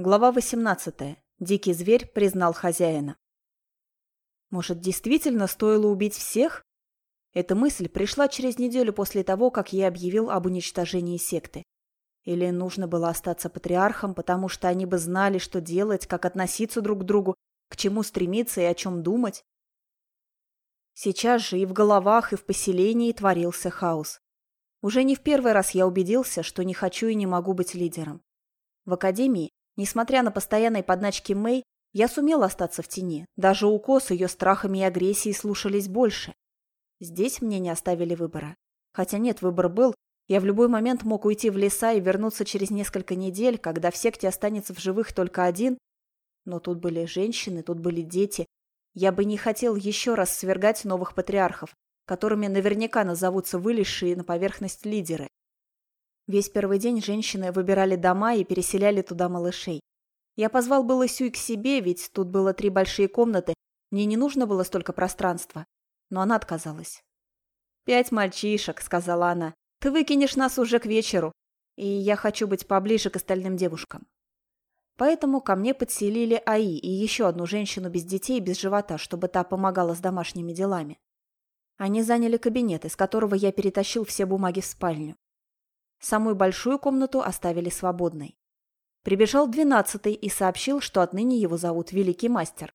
Глава 18. Дикий зверь признал хозяина. Может, действительно стоило убить всех? Эта мысль пришла через неделю после того, как я объявил об уничтожении секты. Или нужно было остаться патриархом, потому что они бы знали, что делать, как относиться друг к другу, к чему стремиться и о чем думать. Сейчас же и в головах, и в поселении творился хаос. Уже не в первый раз я убедился, что не хочу и не могу быть лидером. В академии Несмотря на постоянные подначки Мэй, я сумел остаться в тени. Даже укос ее страхами и агрессией слушались больше. Здесь мне не оставили выбора. Хотя нет, выбор был. Я в любой момент мог уйти в леса и вернуться через несколько недель, когда в секте останется в живых только один. Но тут были женщины, тут были дети. Я бы не хотел еще раз свергать новых патриархов, которыми наверняка назовутся вылезшие на поверхность лидеры. Весь первый день женщины выбирали дома и переселяли туда малышей. Я позвал было Сюй к себе, ведь тут было три большие комнаты, мне не нужно было столько пространства. Но она отказалась. «Пять мальчишек», — сказала она. «Ты выкинешь нас уже к вечеру, и я хочу быть поближе к остальным девушкам». Поэтому ко мне подселили АИ и еще одну женщину без детей и без живота, чтобы та помогала с домашними делами. Они заняли кабинет, из которого я перетащил все бумаги в спальню. Самую большую комнату оставили свободной. Прибежал двенадцатый и сообщил, что отныне его зовут Великий Мастер.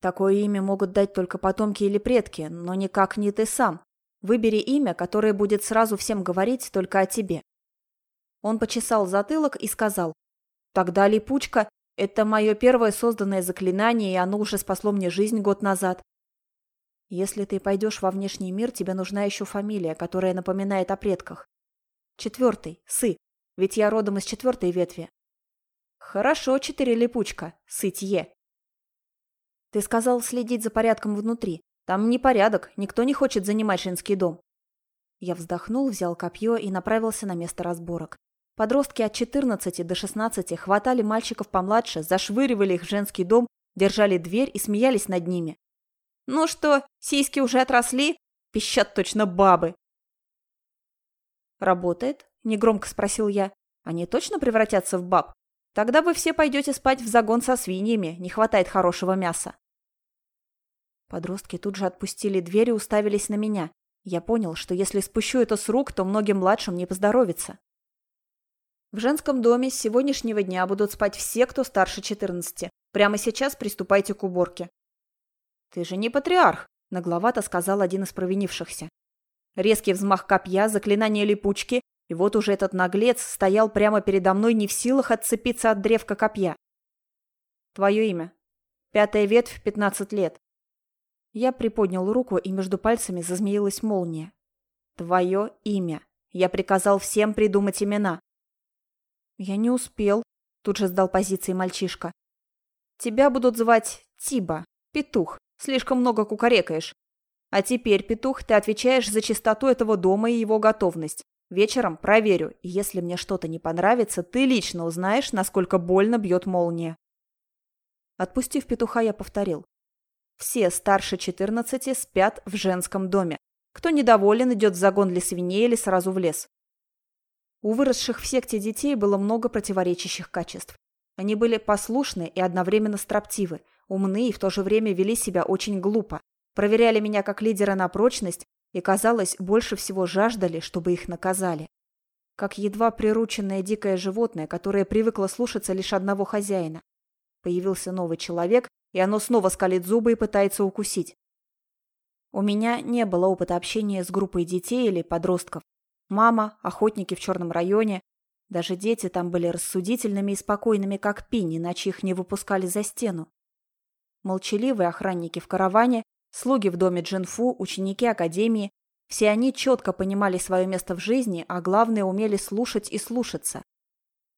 Такое имя могут дать только потомки или предки, но никак не ты сам. Выбери имя, которое будет сразу всем говорить только о тебе. Он почесал затылок и сказал, «Тогда липучка – это мое первое созданное заклинание, и оно уже спасло мне жизнь год назад. Если ты пойдешь во внешний мир, тебе нужна еще фамилия, которая напоминает о предках. Четвертый. Сы. Ведь я родом из четвертой ветви. Хорошо, четыре липучка. Сытье. Ты сказал следить за порядком внутри. Там непорядок, никто не хочет занимать женский дом. Я вздохнул, взял копье и направился на место разборок. Подростки от 14 до 16 хватали мальчиков помладше, зашвыривали их в женский дом, держали дверь и смеялись над ними. «Ну что, сиськи уже отросли?» Пищат точно бабы. «Работает?» – негромко спросил я. «Они точно превратятся в баб? Тогда вы все пойдете спать в загон со свиньями, не хватает хорошего мяса». Подростки тут же отпустили дверь и уставились на меня. Я понял, что если спущу это с рук, то многим младшим не поздоровится. В женском доме с сегодняшнего дня будут спать все, кто старше 14. Прямо сейчас приступайте к уборке. «Ты же не патриарх», – нагловато сказал один из провинившихся. Резкий взмах копья, заклинание липучки, и вот уже этот наглец стоял прямо передо мной не в силах отцепиться от древка копья. Твое имя. Пятая ветвь, пятнадцать лет. Я приподнял руку, и между пальцами зазмеилась молния. Твое имя. Я приказал всем придумать имена. Я не успел, тут же сдал позиции мальчишка. Тебя будут звать Тиба, петух. Слишком много кукарекаешь. А теперь, петух, ты отвечаешь за чистоту этого дома и его готовность. Вечером проверю, и если мне что-то не понравится, ты лично узнаешь, насколько больно бьет молния. Отпустив петуха, я повторил. Все старше 14 спят в женском доме. Кто недоволен, идет в загон для свиней или сразу в лес. У выросших в секте детей было много противоречащих качеств. Они были послушны и одновременно строптивы, умны и в то же время вели себя очень глупо. Проверяли меня как лидера на прочность и, казалось, больше всего жаждали, чтобы их наказали. Как едва прирученное дикое животное, которое привыкло слушаться лишь одного хозяина. Появился новый человек, и оно снова скалит зубы и пытается укусить. У меня не было опыта общения с группой детей или подростков. Мама, охотники в черном районе. Даже дети там были рассудительными и спокойными, как пень, иначе их не выпускали за стену. Молчаливые охранники в караване Слуги в доме Джинфу, ученики академии, все они четко понимали свое место в жизни, а главное умели слушать и слушаться.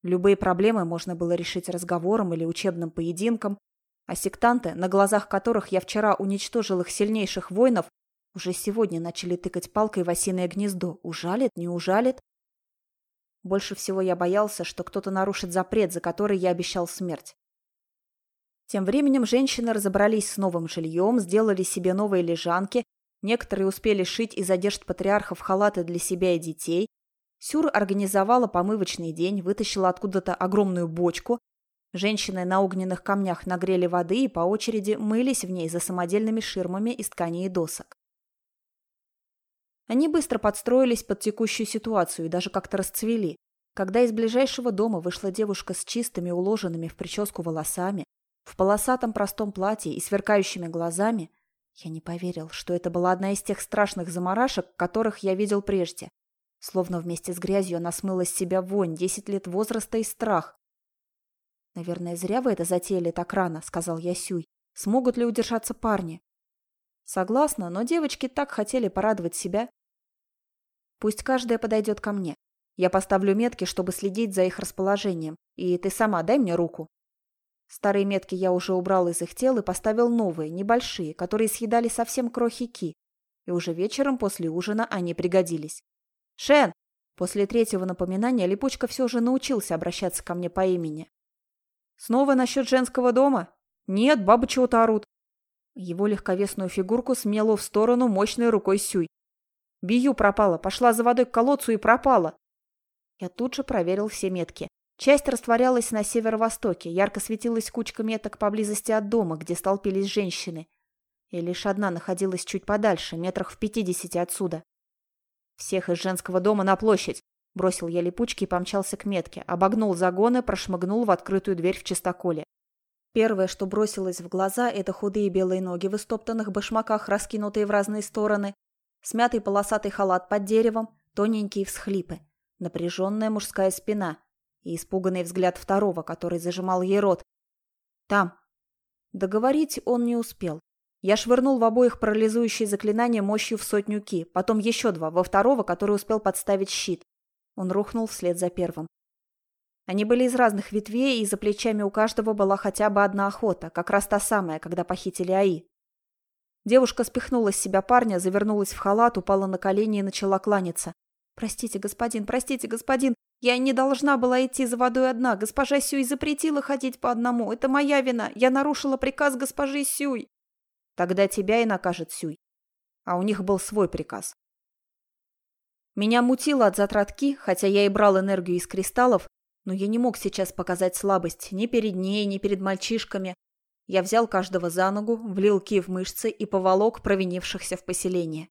Любые проблемы можно было решить разговором или учебным поединком, а сектанты, на глазах которых я вчера уничтожил их сильнейших воинов, уже сегодня начали тыкать палкой в осиное гнездо. Ужалит, не ужалит? Больше всего я боялся, что кто-то нарушит запрет, за который я обещал смерть. Тем временем женщины разобрались с новым жильем, сделали себе новые лежанки, некоторые успели шить из одежд патриархов халаты для себя и детей. Сюр организовала помывочный день, вытащила откуда-то огромную бочку. Женщины на огненных камнях нагрели воды и по очереди мылись в ней за самодельными ширмами из ткани и досок. Они быстро подстроились под текущую ситуацию и даже как-то расцвели. Когда из ближайшего дома вышла девушка с чистыми, уложенными в прическу волосами, в полосатом простом платье и сверкающими глазами, я не поверил, что это была одна из тех страшных заморашек, которых я видел прежде. Словно вместе с грязью она смыла с себя вонь, десять лет возраста и страх. «Наверное, зря вы это затеяли так рано», — сказал я Сюй. «Смогут ли удержаться парни?» «Согласна, но девочки так хотели порадовать себя». «Пусть каждая подойдет ко мне. Я поставлю метки, чтобы следить за их расположением. И ты сама дай мне руку». Старые метки я уже убрал из их тел и поставил новые, небольшие, которые съедали совсем крохи ки. И уже вечером после ужина они пригодились. «Шен!» После третьего напоминания Липучка все же научился обращаться ко мне по имени. «Снова насчет женского дома?» «Нет, бабы чего-то орут». Его легковесную фигурку смело в сторону мощной рукой Сюй. «Бию пропала, пошла за водой к колодцу и пропала». Я тут же проверил все метки. Часть растворялась на северо-востоке, ярко светилась кучка меток поблизости от дома, где столпились женщины. И лишь одна находилась чуть подальше, метрах в пятидесяти отсюда. «Всех из женского дома на площадь!» Бросил я липучки и помчался к метке, обогнул загоны, прошмыгнул в открытую дверь в чистоколе. Первое, что бросилось в глаза, это худые белые ноги в истоптанных башмаках, раскинутые в разные стороны, смятый полосатый халат под деревом, тоненькие всхлипы, напряженная мужская спина и испуганный взгляд второго, который зажимал ей рот. «Там». Договорить он не успел. Я швырнул в обоих парализующие заклинания мощью в сотню ки, потом еще два, во второго, который успел подставить щит. Он рухнул вслед за первым. Они были из разных ветвей, и за плечами у каждого была хотя бы одна охота, как раз та самая, когда похитили Аи. Девушка спихнула с себя парня, завернулась в халат, упала на колени и начала кланяться. «Простите, господин, простите, господин, я не должна была идти за водой одна. Госпожа Сюй запретила ходить по одному. Это моя вина. Я нарушила приказ госпожи Сюй». «Тогда тебя и накажет Сюй». А у них был свой приказ. Меня мутило от затратки, хотя я и брал энергию из кристаллов, но я не мог сейчас показать слабость ни перед ней, ни перед мальчишками. Я взял каждого за ногу, влил ки в мышцы и поволок провинившихся в поселение.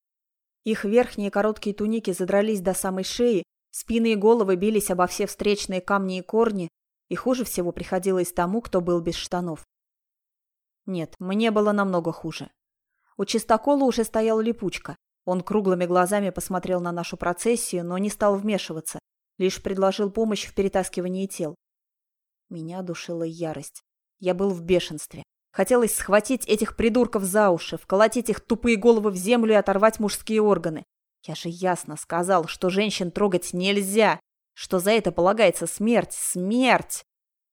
Их верхние короткие туники задрались до самой шеи, спины и головы бились обо все встречные камни и корни, и хуже всего приходилось тому, кто был без штанов. Нет, мне было намного хуже. У чистокола уже стоял липучка. Он круглыми глазами посмотрел на нашу процессию, но не стал вмешиваться, лишь предложил помощь в перетаскивании тел. Меня душила ярость. Я был в бешенстве. Хотелось схватить этих придурков за уши, вколотить их тупые головы в землю и оторвать мужские органы. Я же ясно сказал, что женщин трогать нельзя, что за это полагается смерть, смерть.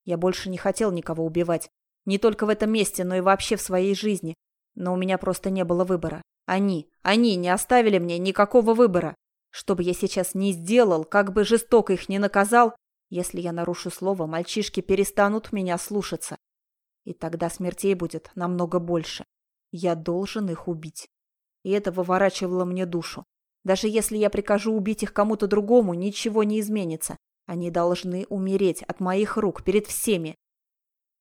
Я больше не хотел никого убивать. Не только в этом месте, но и вообще в своей жизни. Но у меня просто не было выбора. Они, они не оставили мне никакого выбора. Что бы я сейчас ни сделал, как бы жестоко их ни наказал, если я нарушу слово, мальчишки перестанут меня слушаться. И тогда смертей будет намного больше. Я должен их убить. И это выворачивало мне душу. Даже если я прикажу убить их кому-то другому, ничего не изменится. Они должны умереть от моих рук перед всеми.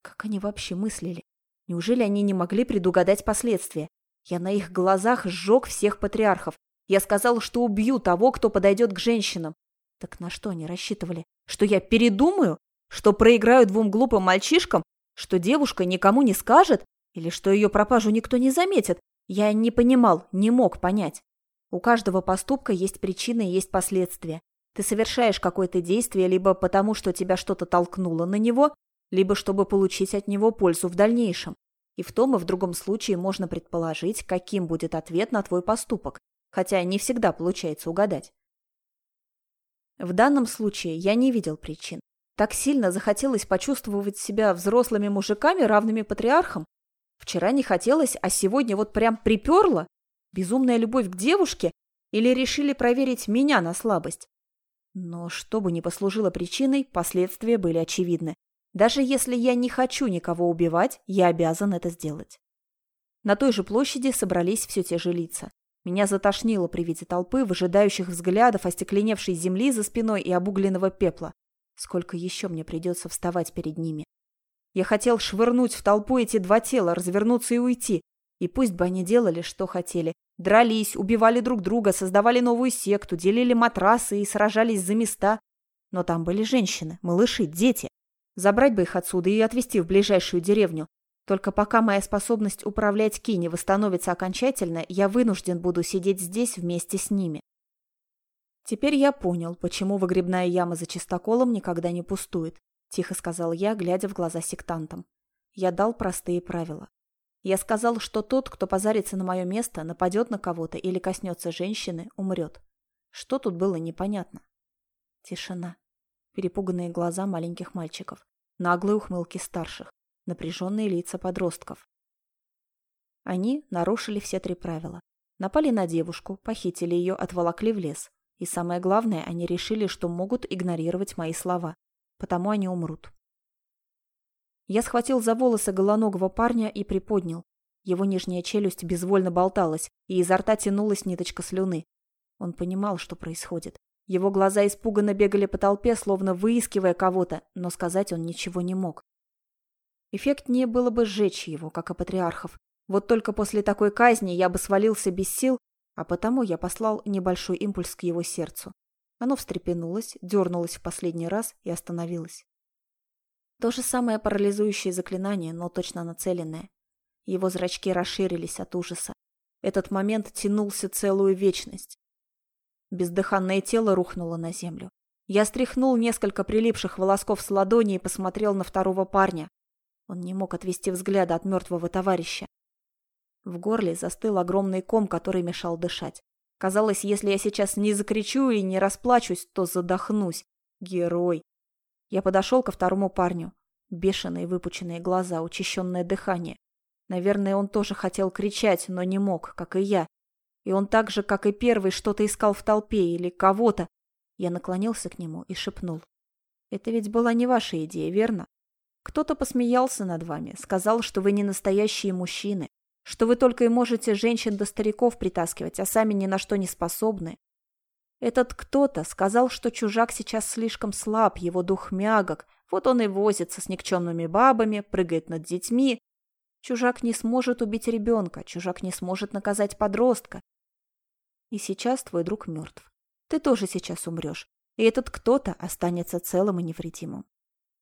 Как они вообще мыслили? Неужели они не могли предугадать последствия? Я на их глазах сжег всех патриархов. Я сказал, что убью того, кто подойдет к женщинам. Так на что они рассчитывали? Что я передумаю? Что проиграю двум глупым мальчишкам? Что девушка никому не скажет? Или что ее пропажу никто не заметит? Я не понимал, не мог понять. У каждого поступка есть причина и есть последствия. Ты совершаешь какое-то действие либо потому, что тебя что-то толкнуло на него, либо чтобы получить от него пользу в дальнейшем. И в том и в другом случае можно предположить, каким будет ответ на твой поступок, хотя не всегда получается угадать. В данном случае я не видел причин. Так сильно захотелось почувствовать себя взрослыми мужиками, равными патриархам. Вчера не хотелось, а сегодня вот прям приперло. Безумная любовь к девушке или решили проверить меня на слабость? Но что бы ни послужило причиной, последствия были очевидны. Даже если я не хочу никого убивать, я обязан это сделать. На той же площади собрались все те же лица. Меня затошнило при виде толпы, выжидающих взглядов, остекленевшей земли за спиной и обугленного пепла. Сколько еще мне придется вставать перед ними? Я хотел швырнуть в толпу эти два тела, развернуться и уйти. И пусть бы они делали, что хотели. Дрались, убивали друг друга, создавали новую секту, делили матрасы и сражались за места. Но там были женщины, малыши, дети. Забрать бы их отсюда и отвезти в ближайшую деревню. Только пока моя способность управлять Ки не восстановится окончательно, я вынужден буду сидеть здесь вместе с ними. Теперь я понял, почему выгребная яма за чистоколом никогда не пустует, тихо сказал я, глядя в глаза сектантам. Я дал простые правила. Я сказал, что тот, кто позарится на мое место, нападет на кого-то или коснется женщины, умрет. Что тут было непонятно? Тишина. Перепуганные глаза маленьких мальчиков. Наглые ухмылки старших. Напряженные лица подростков. Они нарушили все три правила. Напали на девушку, похитили ее, отволокли в лес. И самое главное, они решили, что могут игнорировать мои слова. Потому они умрут. Я схватил за волосы голоногого парня и приподнял. Его нижняя челюсть безвольно болталась, и изо рта тянулась ниточка слюны. Он понимал, что происходит. Его глаза испуганно бегали по толпе, словно выискивая кого-то, но сказать он ничего не мог. Эффектнее было бы сжечь его, как и патриархов. Вот только после такой казни я бы свалился без сил, а потому я послал небольшой импульс к его сердцу. Оно встрепенулось, дернулось в последний раз и остановилось. То же самое парализующее заклинание, но точно нацеленное. Его зрачки расширились от ужаса. Этот момент тянулся целую вечность. Бездыханное тело рухнуло на землю. Я стряхнул несколько прилипших волосков с ладони и посмотрел на второго парня. Он не мог отвести взгляда от мертвого товарища. В горле застыл огромный ком, который мешал дышать. Казалось, если я сейчас не закричу и не расплачусь, то задохнусь. Герой. Я подошел ко второму парню. Бешеные выпученные глаза, учащенное дыхание. Наверное, он тоже хотел кричать, но не мог, как и я. И он так же, как и первый, что-то искал в толпе или кого-то. Я наклонился к нему и шепнул. «Это ведь была не ваша идея, верно? Кто-то посмеялся над вами, сказал, что вы не настоящие мужчины, что вы только и можете женщин до стариков притаскивать, а сами ни на что не способны. Этот кто-то сказал, что чужак сейчас слишком слаб, его дух мягок, вот он и возится с никчемными бабами, прыгает над детьми. Чужак не сможет убить ребенка, чужак не сможет наказать подростка. И сейчас твой друг мертв. Ты тоже сейчас умрешь, и этот кто-то останется целым и невредимым.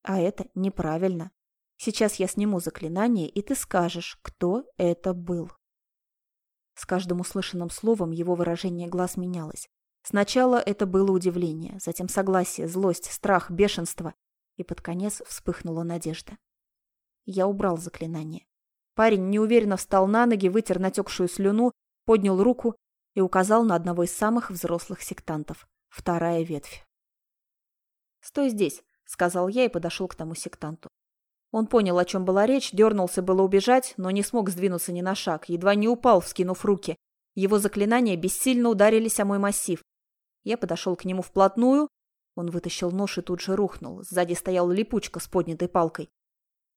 А это неправильно. Сейчас я сниму заклинание, и ты скажешь, кто это был. С каждым услышанным словом его выражение глаз менялось. Сначала это было удивление, затем согласие, злость, страх, бешенство. И под конец вспыхнула надежда. Я убрал заклинание. Парень неуверенно встал на ноги, вытер натекшую слюну, поднял руку и указал на одного из самых взрослых сектантов. Вторая ветвь. «Стой здесь», — сказал я и подошел к тому сектанту. Он понял, о чем была речь, дернулся было убежать, но не смог сдвинуться ни на шаг, едва не упал, вскинув руки. Его заклинания бессильно ударились о мой массив. Я подошел к нему вплотную. Он вытащил нож и тут же рухнул. Сзади стоял липучка с поднятой палкой.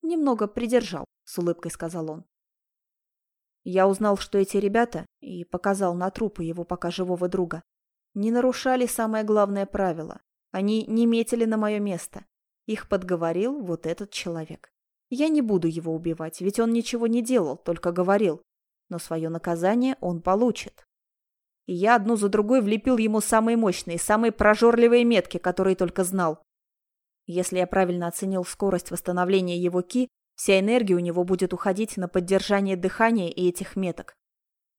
«Немного придержал», — с улыбкой сказал он. Я узнал, что эти ребята, и показал на трупы его пока живого друга, не нарушали самое главное правило. Они не метили на мое место. Их подговорил вот этот человек. Я не буду его убивать, ведь он ничего не делал, только говорил. Но свое наказание он получит и я одну за другой влепил ему самые мощные, самые прожорливые метки, которые только знал. Если я правильно оценил скорость восстановления его ки, вся энергия у него будет уходить на поддержание дыхания и этих меток.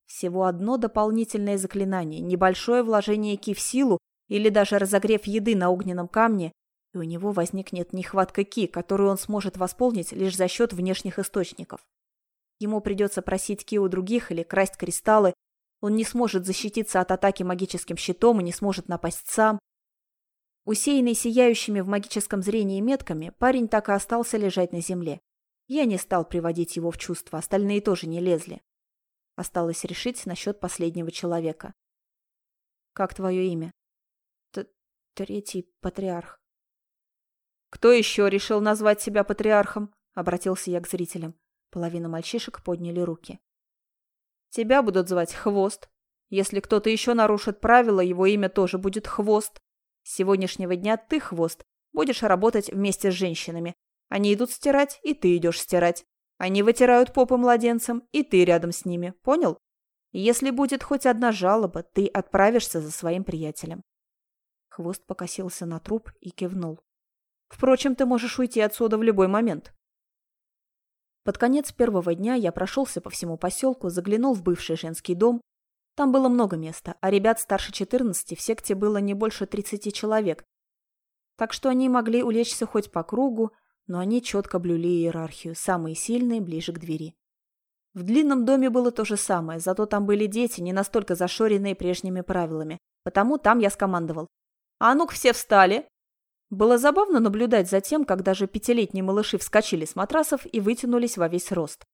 Всего одно дополнительное заклинание, небольшое вложение ки в силу или даже разогрев еды на огненном камне, и у него возникнет нехватка ки, которую он сможет восполнить лишь за счет внешних источников. Ему придется просить ки у других или красть кристаллы, он не сможет защититься от атаки магическим щитом и не сможет напасть сам. Усеянный сияющими в магическом зрении метками, парень так и остался лежать на земле. Я не стал приводить его в чувство, остальные тоже не лезли. Осталось решить насчет последнего человека. «Как твое имя?» Т «Третий патриарх». «Кто еще решил назвать себя патриархом?» — обратился я к зрителям. Половина мальчишек подняли руки. Тебя будут звать Хвост. Если кто-то еще нарушит правила, его имя тоже будет Хвост. С сегодняшнего дня ты, Хвост, будешь работать вместе с женщинами. Они идут стирать, и ты идешь стирать. Они вытирают попы младенцам, и ты рядом с ними. Понял? Если будет хоть одна жалоба, ты отправишься за своим приятелем. Хвост покосился на труп и кивнул. Впрочем, ты можешь уйти отсюда в любой момент. Под конец первого дня я прошелся по всему поселку, заглянул в бывший женский дом. Там было много места, а ребят старше 14 в секте было не больше 30 человек. Так что они могли улечься хоть по кругу, но они четко блюли иерархию, самые сильные ближе к двери. В длинном доме было то же самое, зато там были дети, не настолько зашоренные прежними правилами. Потому там я скомандовал. «А ну-ка все встали!» Было забавно наблюдать за тем, как даже пятилетние малыши вскочили с матрасов и вытянулись во весь рост.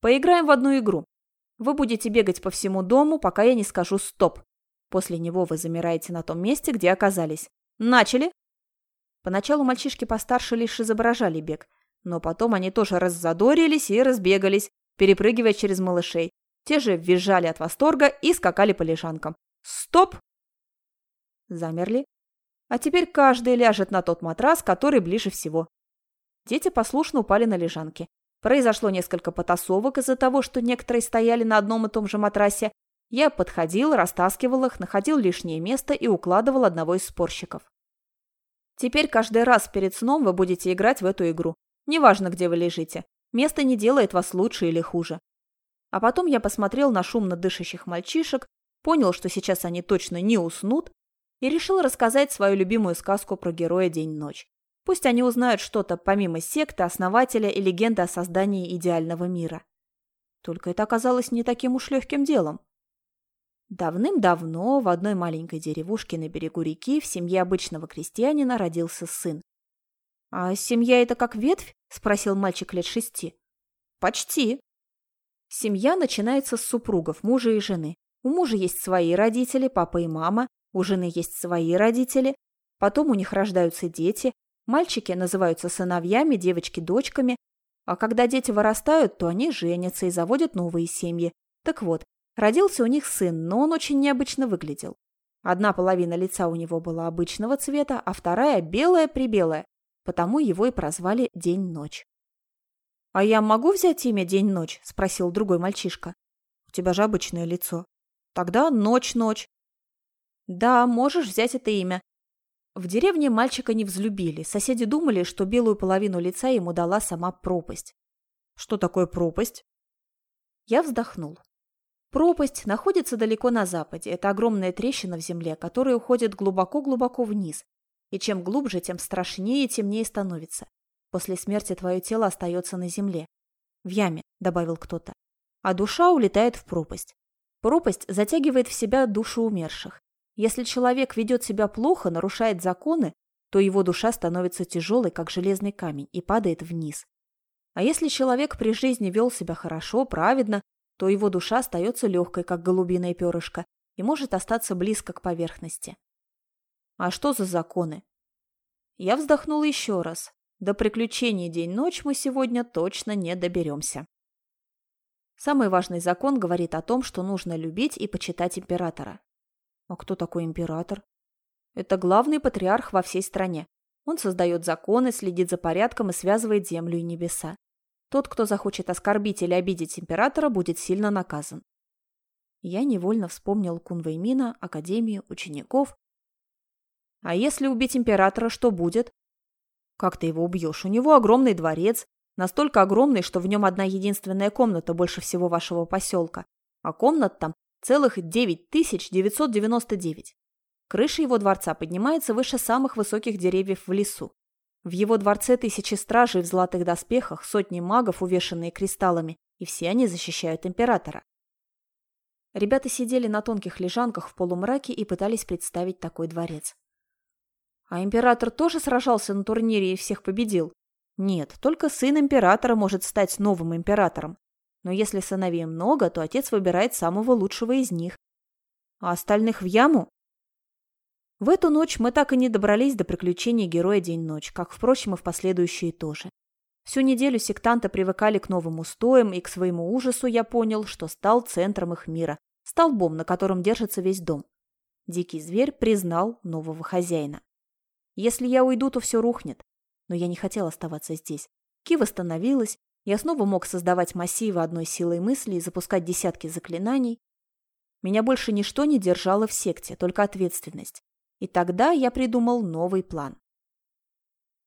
«Поиграем в одну игру. Вы будете бегать по всему дому, пока я не скажу «стоп». После него вы замираете на том месте, где оказались. Начали!» Поначалу мальчишки постарше лишь изображали бег, но потом они тоже раззадорились и разбегались, перепрыгивая через малышей. Те же визжали от восторга и скакали по лежанкам. «Стоп!» Замерли. А теперь каждый ляжет на тот матрас, который ближе всего. Дети послушно упали на лежанки. Произошло несколько потасовок из-за того, что некоторые стояли на одном и том же матрасе. Я подходил, растаскивал их, находил лишнее место и укладывал одного из спорщиков. Теперь каждый раз перед сном вы будете играть в эту игру. Неважно, где вы лежите. Место не делает вас лучше или хуже. А потом я посмотрел на шумно дышащих мальчишек, понял, что сейчас они точно не уснут, и решил рассказать свою любимую сказку про героя День-ночь. Пусть они узнают что-то помимо секты, основателя и легенды о создании идеального мира. Только это оказалось не таким уж легким делом. Давным-давно в одной маленькой деревушке на берегу реки в семье обычного крестьянина родился сын. «А семья это как ветвь?» – спросил мальчик лет шести. «Почти». Семья начинается с супругов, мужа и жены. У мужа есть свои родители, папа и мама, у жены есть свои родители, потом у них рождаются дети, мальчики называются сыновьями, девочки – дочками, а когда дети вырастают, то они женятся и заводят новые семьи. Так вот, родился у них сын, но он очень необычно выглядел. Одна половина лица у него была обычного цвета, а вторая – белая-прибелая, потому его и прозвали День-ночь. «А я могу взять имя День-ночь?» – спросил другой мальчишка. «У тебя же обычное лицо». «Тогда Ночь-ночь». «Да, можешь взять это имя». В деревне мальчика не взлюбили. Соседи думали, что белую половину лица ему дала сама пропасть. «Что такое пропасть?» Я вздохнул. Пропасть находится далеко на западе. Это огромная трещина в земле, которая уходит глубоко-глубоко вниз, и чем глубже, тем страшнее и темнее становится. После смерти твое тело остается на земле. В яме, добавил кто-то. А душа улетает в пропасть. Пропасть затягивает в себя душу умерших. Если человек ведет себя плохо, нарушает законы, то его душа становится тяжелой, как железный камень, и падает вниз. А если человек при жизни вел себя хорошо, праведно, то его душа остается легкой, как голубиное перышко, и может остаться близко к поверхности. А что за законы? Я вздохнул еще раз. До приключений день-ночь мы сегодня точно не доберемся. Самый важный закон говорит о том, что нужно любить и почитать императора. А кто такой император? Это главный патриарх во всей стране. Он создает законы, следит за порядком и связывает землю и небеса. Тот, кто захочет оскорбить или обидеть императора, будет сильно наказан. Я невольно вспомнил Кунвеймина, Академию, учеников а если убить императора, что будет? Как ты его убьешь? У него огромный дворец, настолько огромный, что в нем одна единственная комната больше всего вашего поселка, а комнат там целых 9999. Крыша его дворца поднимается выше самых высоких деревьев в лесу. В его дворце тысячи стражей в золотых доспехах, сотни магов, увешанные кристаллами, и все они защищают императора. Ребята сидели на тонких лежанках в полумраке и пытались представить такой дворец. А император тоже сражался на турнире и всех победил? Нет, только сын императора может стать новым императором. Но если сыновей много, то отец выбирает самого лучшего из них. А остальных в яму? В эту ночь мы так и не добрались до приключений героя День-ночь, как, впрочем, и в последующие тоже. Всю неделю сектанты привыкали к новым устоям, и к своему ужасу я понял, что стал центром их мира, столбом, на котором держится весь дом. Дикий зверь признал нового хозяина. Если я уйду, то все рухнет. Но я не хотел оставаться здесь. Ки восстановилась, я снова мог создавать массивы одной силой мысли и запускать десятки заклинаний. Меня больше ничто не держало в секте, только ответственность. И тогда я придумал новый план.